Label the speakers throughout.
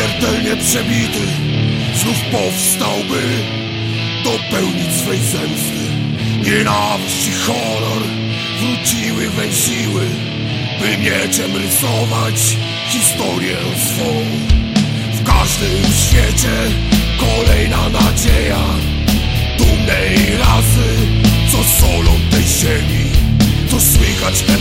Speaker 1: Śmiertelnie przebity Znów powstałby Dopełnić swej zemsty. Nienawiść i honor Wróciły we siły By mieczem rysować Historię swą. W każdym świecie Kolejna nadzieja Dumnej rasy Co solą tej ziemi To słychać ten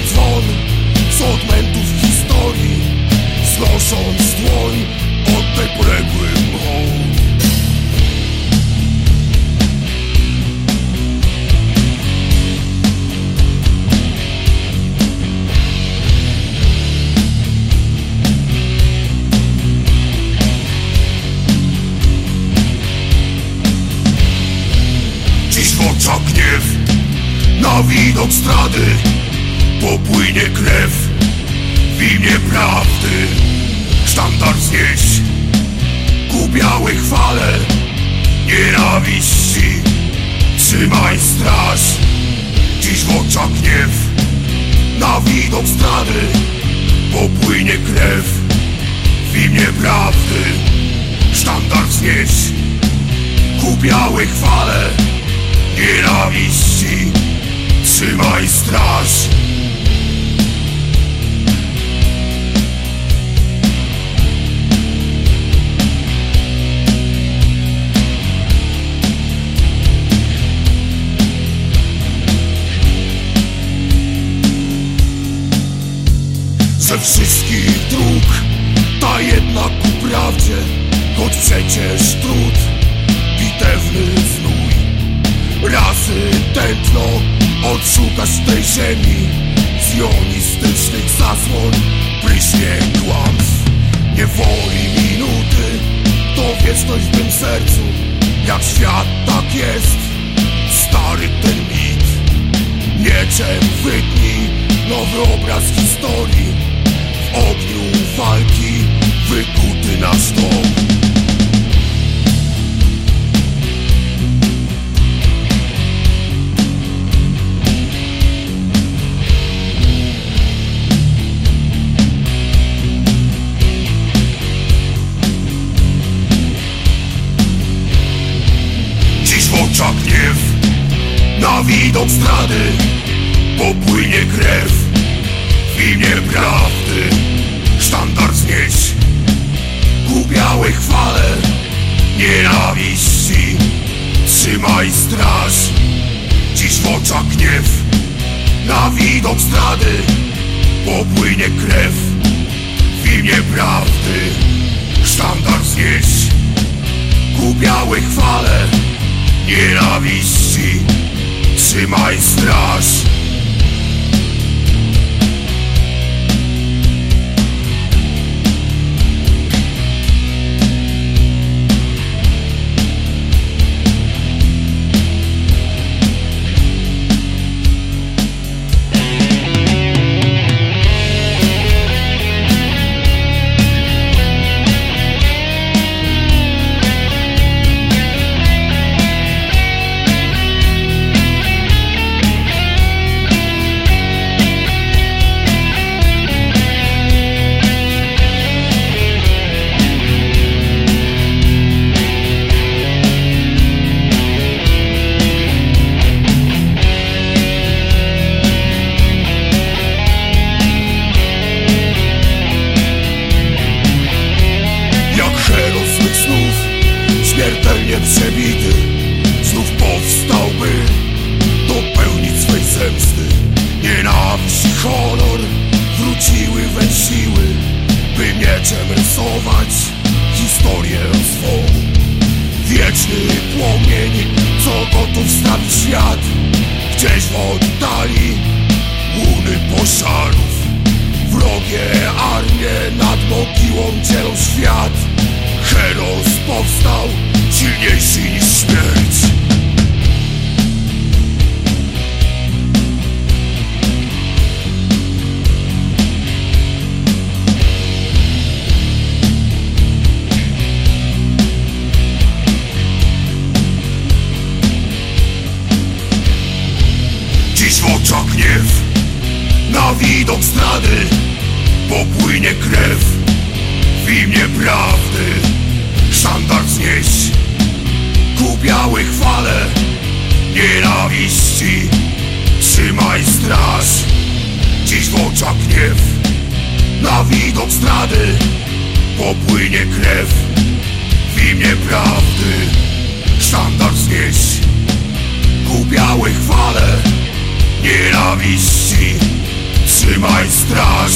Speaker 1: Oczach gniew Na widok strady Popłynie krew W imię prawdy. Sztandar znieść Ku białej chwale Nienawiści Trzymaj straż. Dziś w oczach gniew Na widok strady Popłynie krew W imię prawdy. Sztandar znieść Ku białej chwale Nienawiści. Trzymaj straż. Ze wszystkich dróg Ta jedna ku prawdzie Choć przecież trud Rasy tętno Odszukasz tej ziemi Z jonistycznych zasłon. Pryśnie kłamstw Niewoli minuty To wieczność w tym sercu Jak świat tak jest. Stary ten mit Mieczem wytnij nowy obraz historii. W ogniu walki wykuty nasz dom widok zdrady Popłynie krew W imię prawdy. Sztandar znieść Ku białej chwale Nienawiści Trzymaj straż. Dziś w oczach gniew Na widok zdrady Popłynie krew W imię prawdy. Sztandar znieść Ku białej chwale Nienawiści Trzymaj straż mogiłą dzielą świat. Heros powstał, silniejszy niż śmierć. Dziś w oczach gniew Na widok zdrady Popłynie krew W imię prawdy Sztandar znieść Ku białej chwale Nienawiści. Trzymaj straż. Dziś w oczach gniew. Na widok zdrady Popłynie krew. W imię prawdy. Sztandar znieść Ku białej chwale Nienawiści. Trzymaj straż